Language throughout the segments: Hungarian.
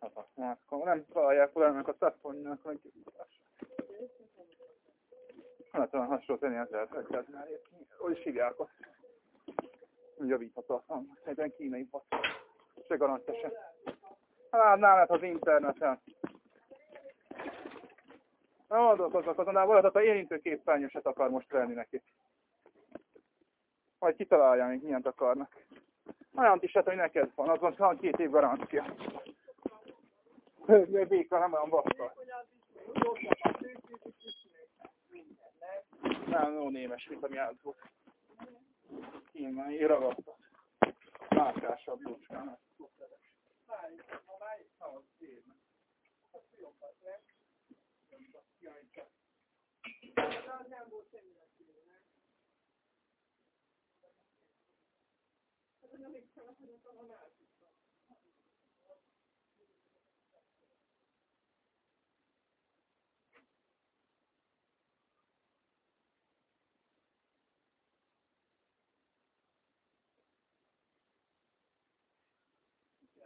Hát, akkor nem találják ennek a szepponynak, hogy hát olyan hasonló tenni ezzel, hogy már hogy is hívják azt. Javíthatatlan. Szerintem kínai pat. Se garantja se. Hát nálam az interneten. Adok azok, azonnal valadat a érintőképernyőset akar most venni neki. Majd kitalálja még milyent akarnak. Olyan is, hát, hogy neked van, azon van két év garancia. Béka nem olyan vasszal. Nem, jó némes, mint a miálló. Kínál, én ragadtat. Márkásabb, jócskának.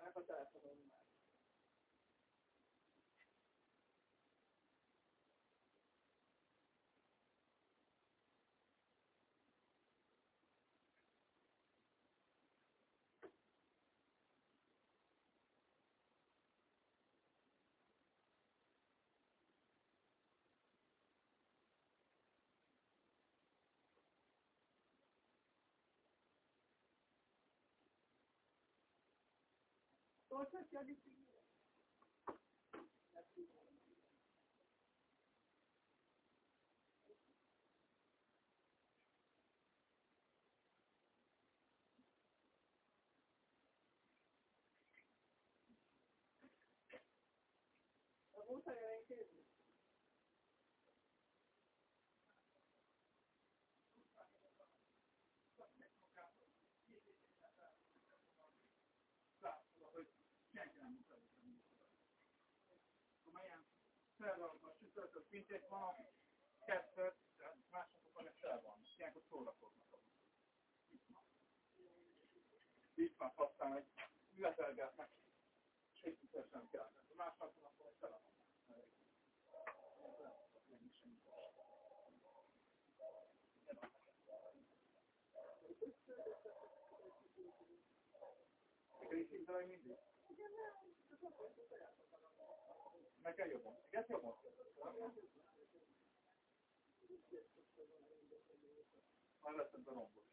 Elhatározom már. Torture studies. Vamos a ver qué chiesa. felragasztott csütörtök pinték van, a kettőt, másnapokon ez fel van. Ilyenkor szórakoznak. Itt van aztán, hogy ületelgetnek, és egy sem kell. Másnapon akkor egy tele van. Mindig. Nekem jobban. Igen, jobban. Már lettem a rombos.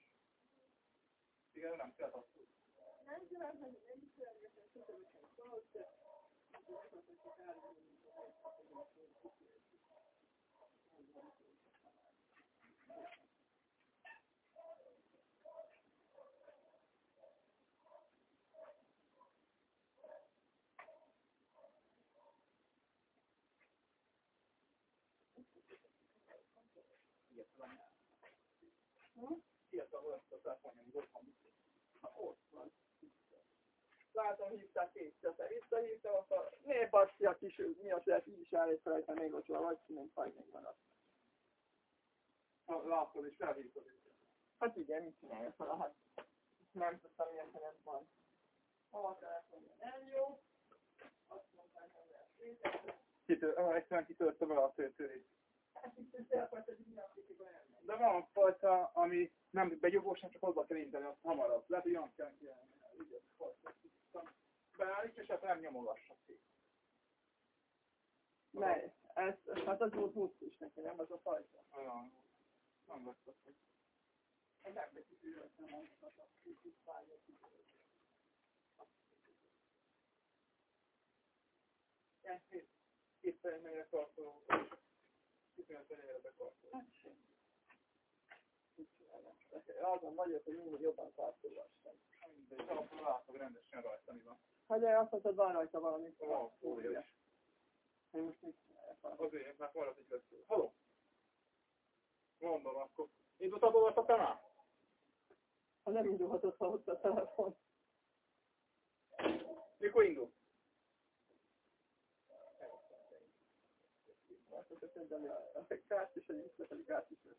Igen, nem kell azt tudni. Nem kell, hogy nem is elérgetem, hogy Látom, hívták kétszer. Visszahívtam, akkor miért baszti a kis, mi az lehet, így is állít rajta, még ott van, vagy nem faj, még maradt. Látod, és felhívtad Hát igen, mit csinálja fel, hát nem tudtam, milyen helyen van. A telefonja nem jó. Azt mondták, hogy lehet Kitör, egyszerűen kitörte vele a tőtőrét. De van fajta, ami nem begyugós, csak hozzá kell inteni, azt hamarabb. Lehet, hogy olyan kell kiállni. Beállítja, és hát nem nyomogassa szét. Mely? Ez, hát az volt múlt is neki, nem az a fajta? Olyan. Nem lesz az, hogy... Nem betűzőről nem mondhat, a kicsit fájja. Két fejemére tartó, kartoló. Azon vagyok, hogy mindig jobban kartolvassam. De alapul látod rendesen rajta, mi van. Hát de azt mondtad, van rajta valami. Ó, fúrja is. Én most mit csinálják? Azért, mert marad egy vesző. Halló? Mondom, akkor. Indult a dolgot a kanál? Ha nem indulhatott, ha ott a telefon. Mikor indul? Szerintem a kárt is, hogy visszafelé kárt is, egy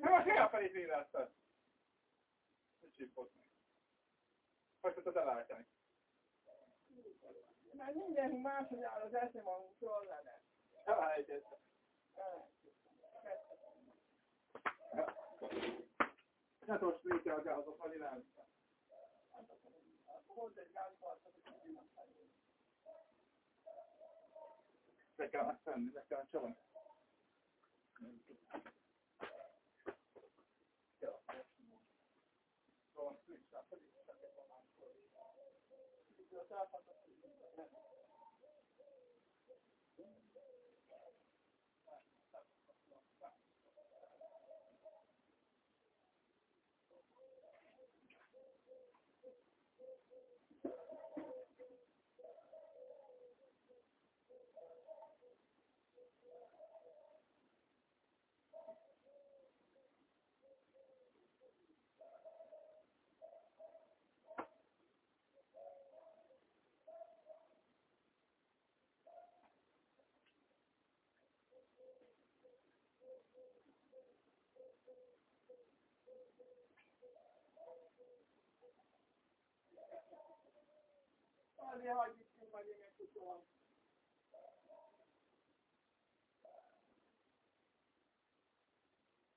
most felé véráztad. Hogy csípott meg. Hogy tudtad elállítani? Mert mindenki máshogy áll az eszem, jól lenne. Elállítottam. Hát most mi kell a gázot, hogy nem. Hozz egy hogy nem Le kell megtenni, le kell csalni. Azért hagyjuk ki, majd én megtudom.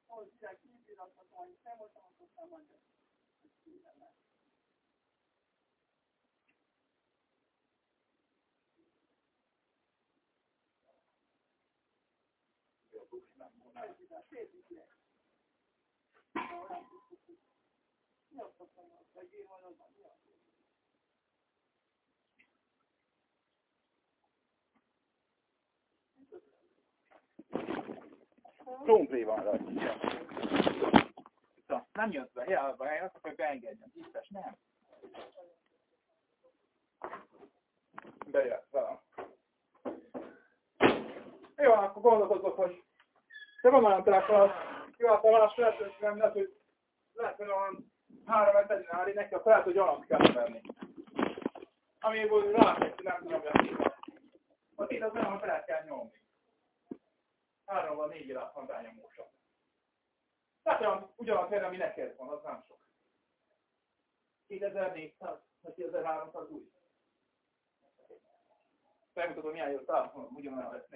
Hozzá kívülatot, hogy nem voltam, akkor nem mondja. Krumpli van rajta. Szóval nem jött be, hiába, én azt akarok beengedni, biztos nem. Bejött velem. Jó, akkor gondolkodok, hogy te van olyan telefon, jó, hát más lehet, hogy nem lehet, hogy lehet, hogy olyan három ezer neki akkor lehet, hogy gyanat kell venni. Amiből rákezdő nem nyomja ki. Ott itt az olyan, fel kell nyomni. Három vagy négy élet van rányomósabb. Tehát olyan, ugyanaz helyre, ami neked van, az nem sok. 2400 vagy 2300 új. Megmutatom, milyen jó telefonom, ugyanolyan lesz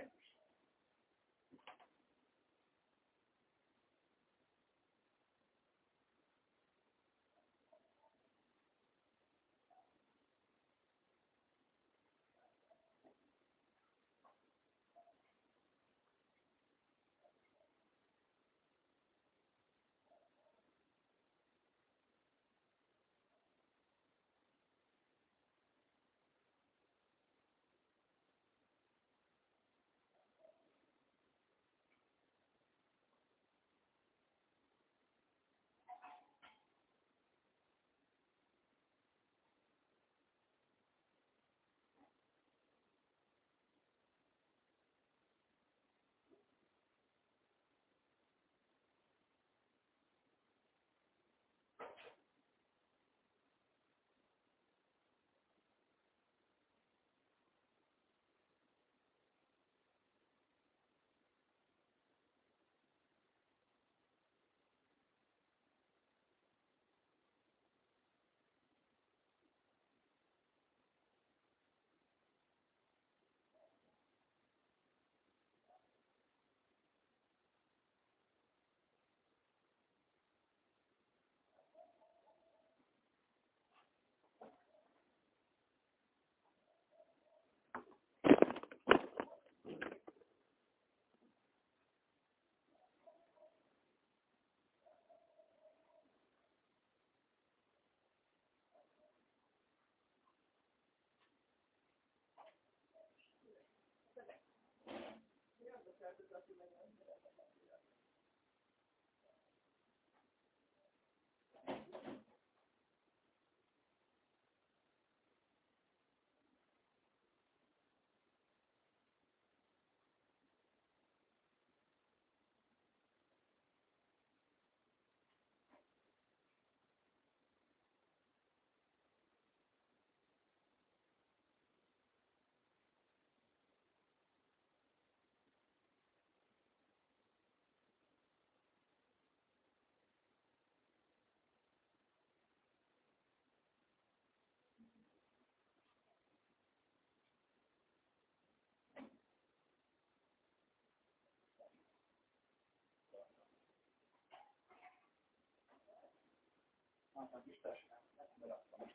neki. Hát, biztos nem. Beraktam.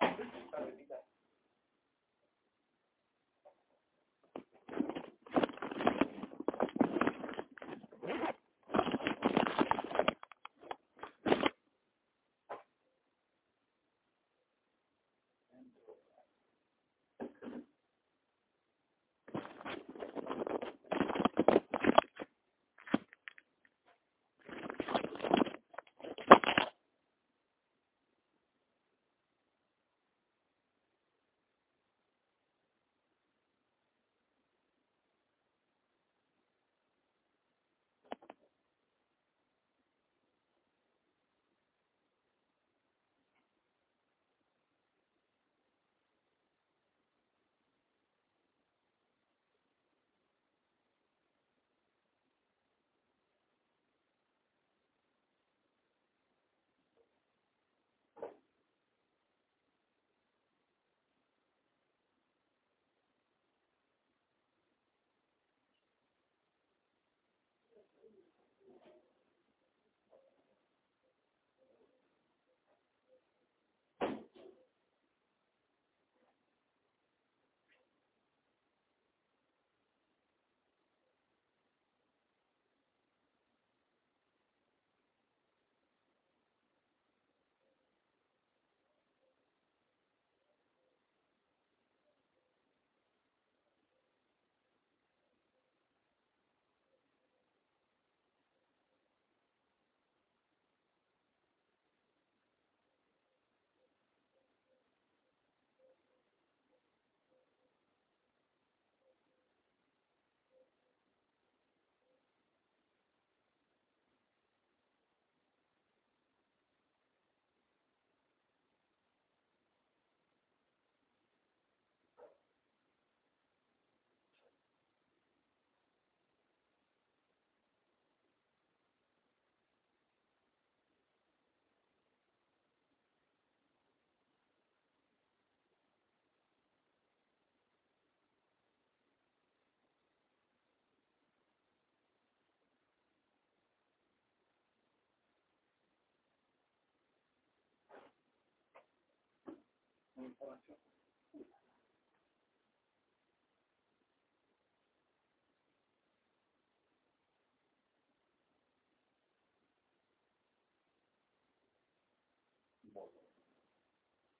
Ide. instalación.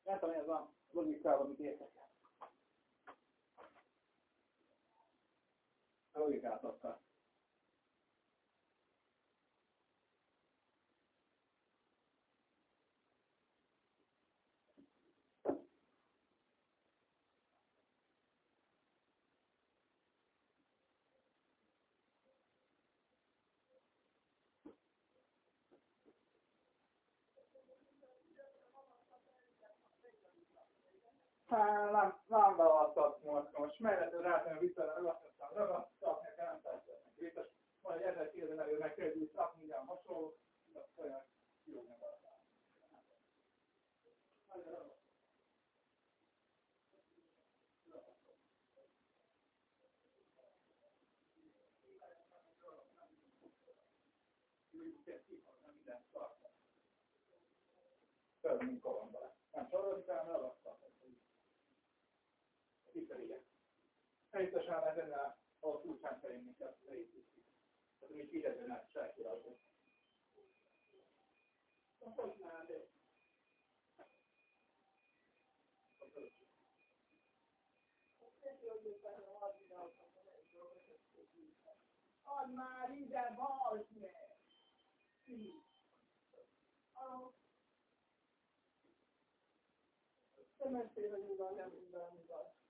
Látom, ez a logikával, amit értek. A logikát adta. Hát nem, nem beadtak most, most mellett rátenni vissza, ragasztottam, ragasztottam, nekem nem tetszett. Biztos, majd ezer kérden elő meg kell úgy szakni, minden hasonló, olyan jó nem Több, mint. Nem sorolni kell, ragasztottam Lehet ennél a kulcsán szerint kell leépíteni. Tehát nem sajtiratot. Hogy már de? Add már ide, bazd meg! Te mentél, hogy mi van, nem minden, mi van.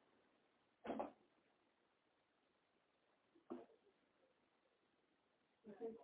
嗯。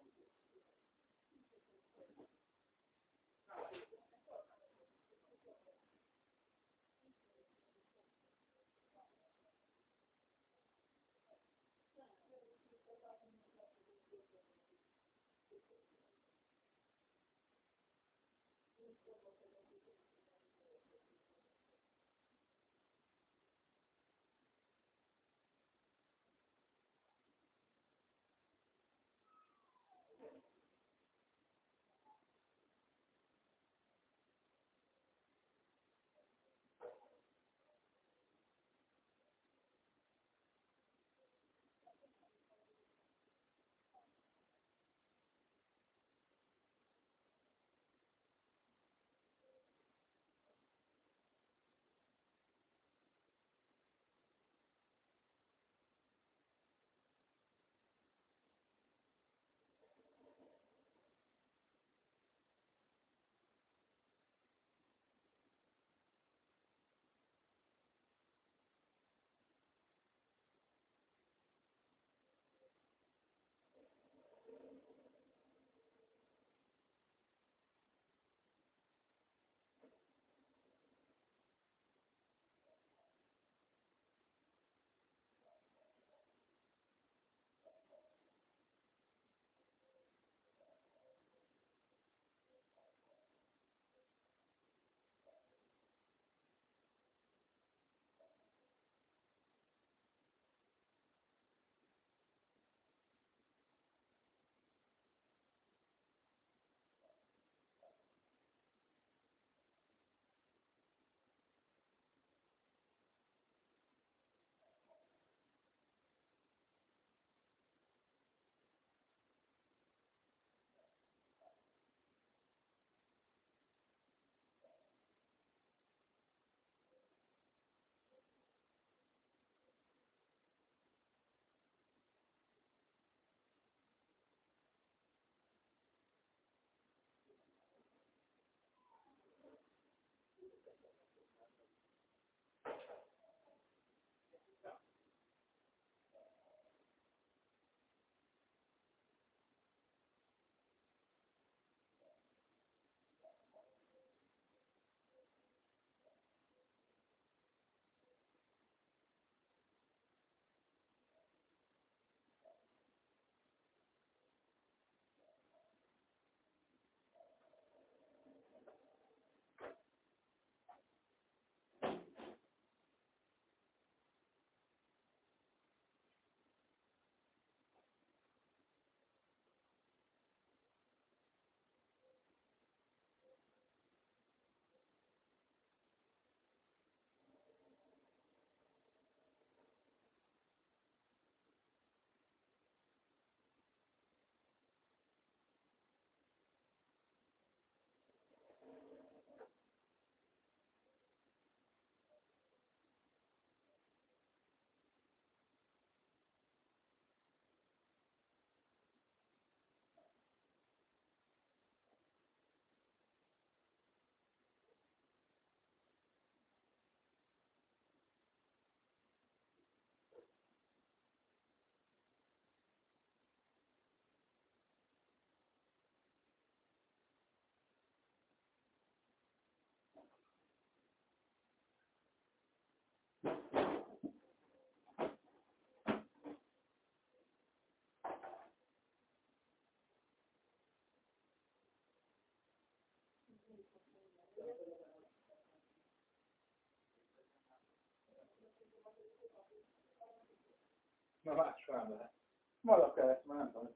Na más nem lehet. Malaka ezt már nem tudom, hogy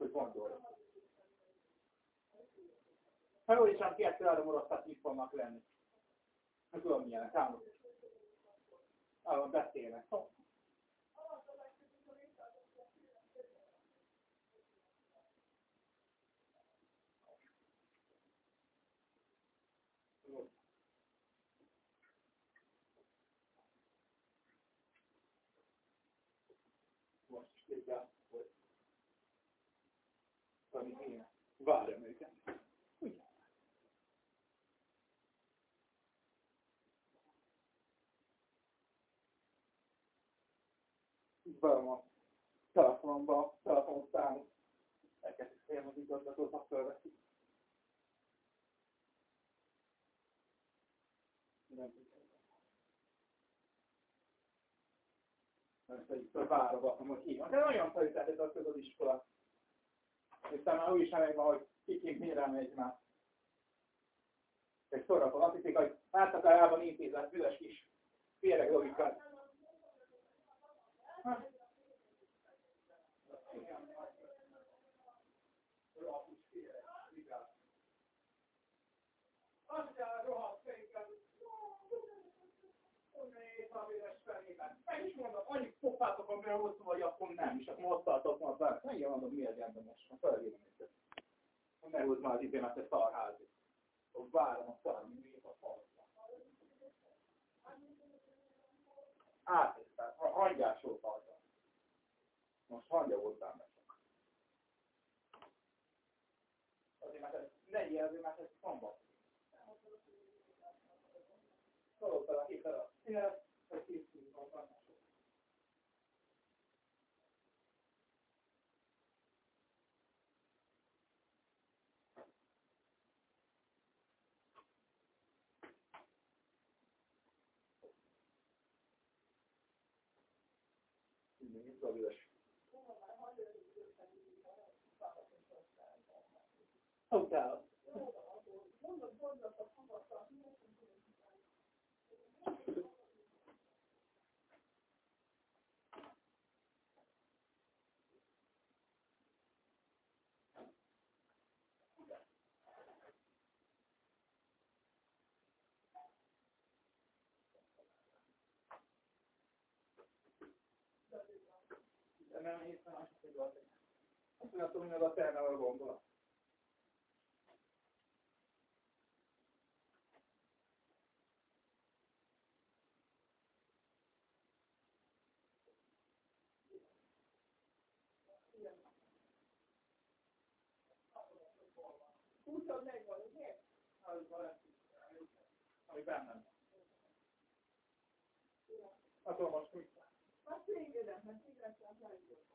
is nem kettő-három oroszat itt fognak lenni. Nem tudom milyenek, számos. Arról beszélnek. Ami én. Várjam őket. Ugye? Berom a telefonomba, telefonszámot. Elkezdjük félni az igazgatót, ha felveszik. Nem Ezt egy válogatom, hogy hívom. De nagyon felütetett az iskola aztán már úgy is van, hogy kikink mire megy már. Egy szórakozó, azt hiszik, hogy átszakálában intézett büdös kis féreg logikát. Aztán rohadt szerintem, meg is mondom, annyi pofátok, amiről volt hogy akkor nem, és akkor ott tartok ma be. Ne ilyen mondom, miért érdemes, ha felhívom őket. Ne húzd már az időmet, egy szarházi. Várom a szar, mi a falra. Átnéztem, a hangyásról tartom. Most hangya voltál meg. Azért, mert ez, ne azért, mert ez szombat. Szólottam a hét hogy készülünk a Nincs a nem hiszem, hogy volt. Azt mondhatom, hogy a gondolat. Ugye? Az van, ami bennem. Attól most mit? Hát téged, mert téged sem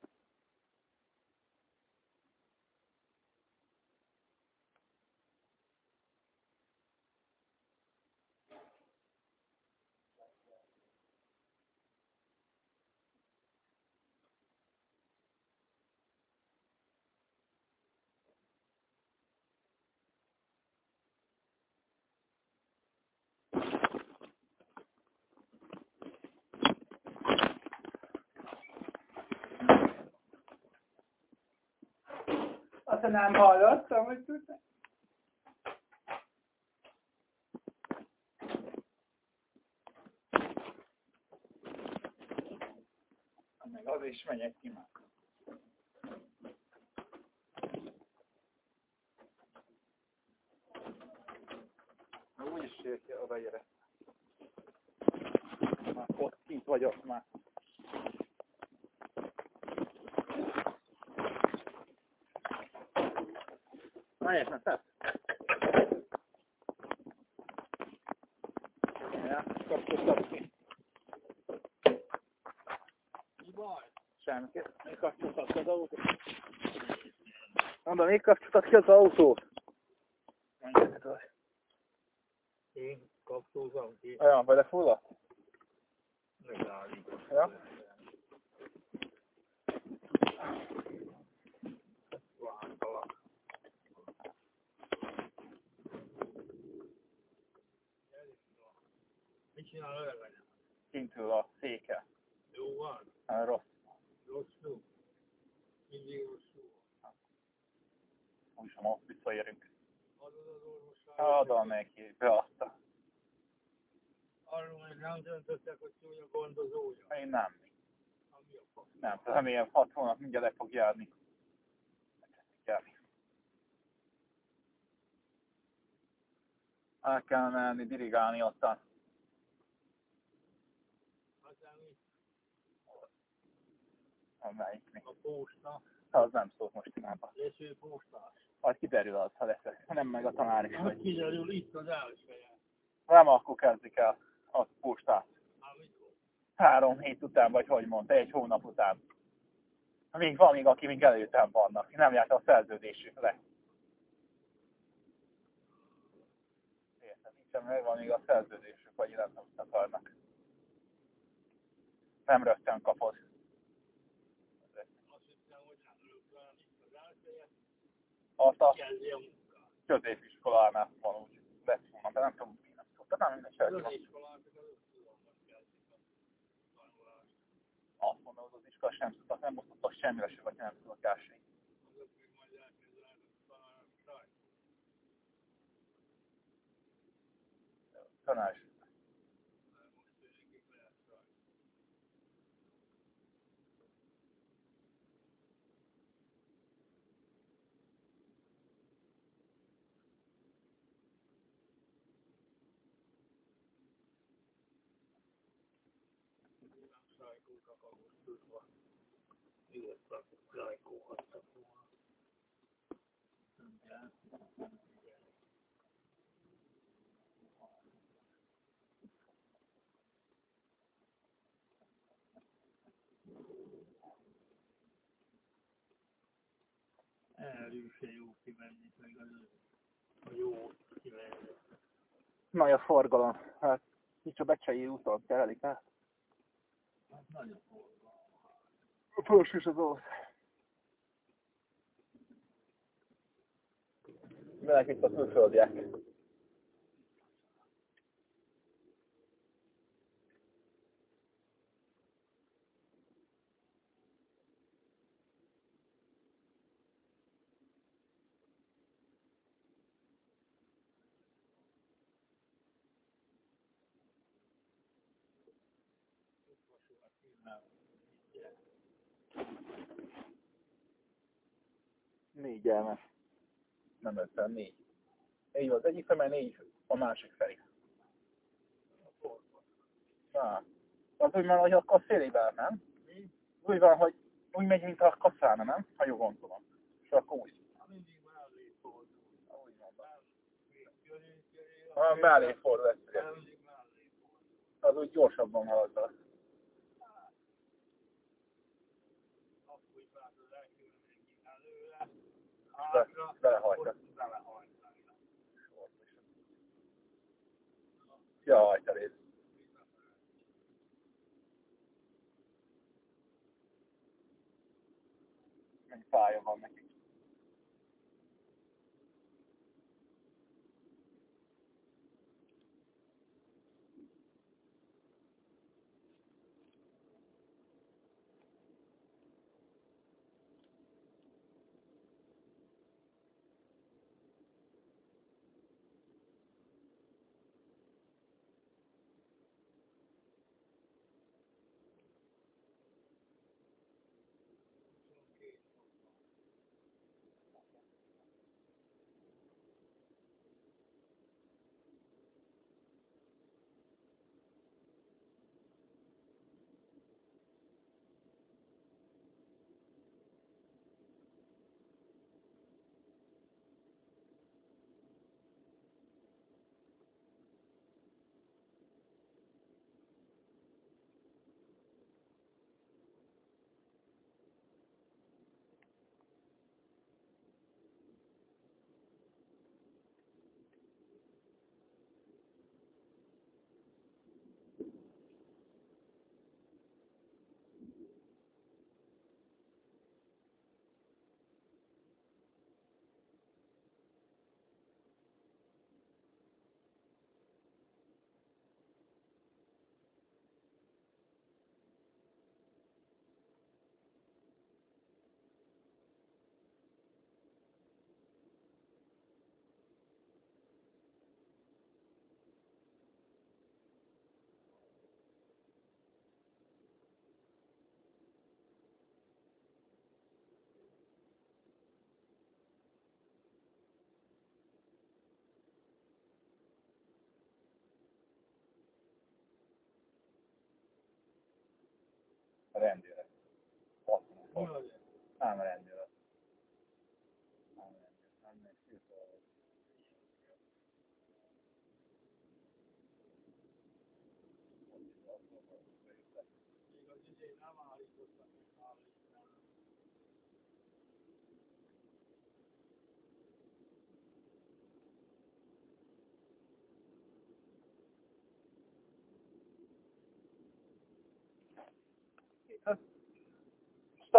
Azt nem hallottam, hogy tudtam. Meg az is megyek ki már. Úgy is odaérek. Már ott kint vagyok már. Májás, na tett. Ja, kapcsolsz ki. Mi baj? Semmi, még kapcsoltad ki az autót. Mondom, még kapcsoltad ki az autót. Én kapcsoltam ki. Olyan, belefulladt? Csinál a levelem? Kintül a széke. Jó van? Hát rossz. Rosszul? Mindig rosszul. Úgyis most visszaérünk. Adod az orvosra? Adom neki, beadta. Arról még nem döntöttek, hogy ki a gondozója? Én nem. Ami a fasz. Nem, remélem hat hónap mindjárt le fog járni. járni. El kell menni dirigálni ottan. Amelyiknek. A posta. Az nem szólt most imába. Lesző postás. Majd kiderül az, ha lesz. Ha nem meg a tanár is Hát kiderül itt az elsője. Nem, akkor kezdik el a postát. Három hét után, vagy hogy mondta, egy hónap után. Még van még, aki még előttem vannak. Nem járt a szerződésük le. Érted, nincsen meg van még a szerződésük, vagy nem akarnak. Nem rögtön kapod. Azt hittem, hogy nem rögtön itt az elsője. Azt a középiskolánál van úgy lesz volna, de nem tudom, mi nem szokta, nem mindegy Az az a tanulást. Azt mondom, hogy az iskola sem tudtak, nem mutattak semmire se, vagy nem tudok ásni. Még majd elkezdenek a tanárok sajt. Tanás. Mert most tényleg lehet sajt. Nem sajkótak augusztusban. Volna. Jó kivenni, meg az a jó kivenni. Nagy a forgalom. Hát, nincs a Becsei úton, terelik át. Hát nagyon forgalom. A fölös is az orosz. Mennek itt a külföldiek. Négy elme. Nem ötven, négy. Négy az egyik felé, négy a másik felé. Na, az úgy van, hogy akkor a szélével, nem? Úgy van, hogy úgy megy, mint a kasszána, nem? Ha jól gondolom. És akkor úgy. Van. Mellé fordul. Az úgy gyorsabban halad. Belehajtja. Jaj, te rész. Mennyi fája van neki. Nem rendőre. Nem rendőre. Nem rendőre.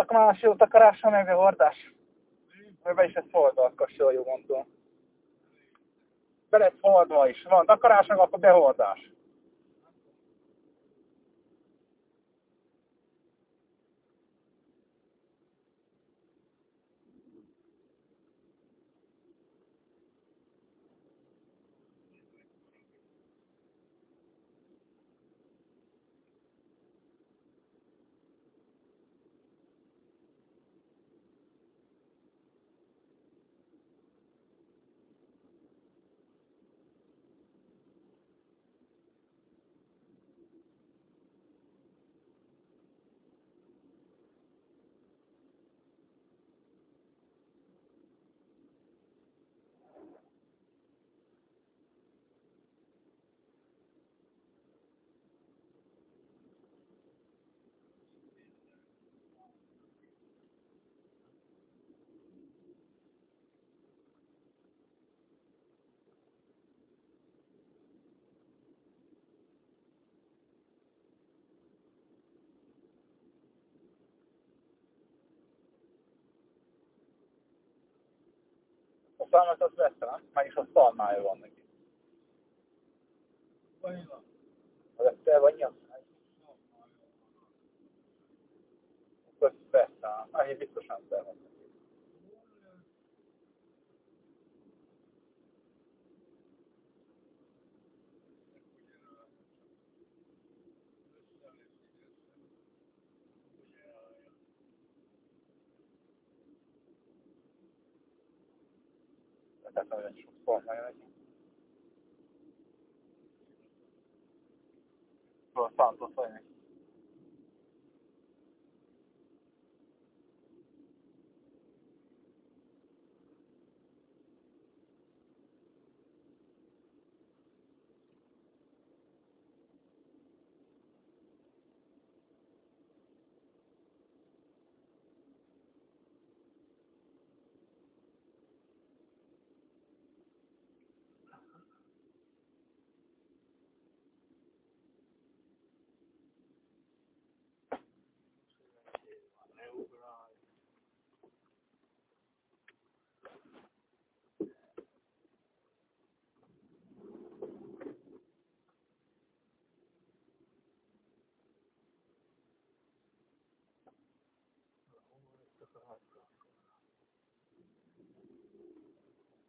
Szakmási takarása meg a hordás. Be is lesz hordva, jó mondom. Be lesz hordva is. Van takarás, meg akkor behordás. Szalmát az vette, nem? Meg a szalmája van neki. Vanilla. Vette vagy Akkor vette, annyi biztosan vette.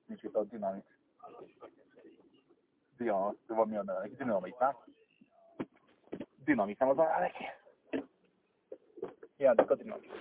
Micsoda dinamik. De van mi a neve? Dinamik, nem? Dinamik, nem az a neki? Játék a dinamik.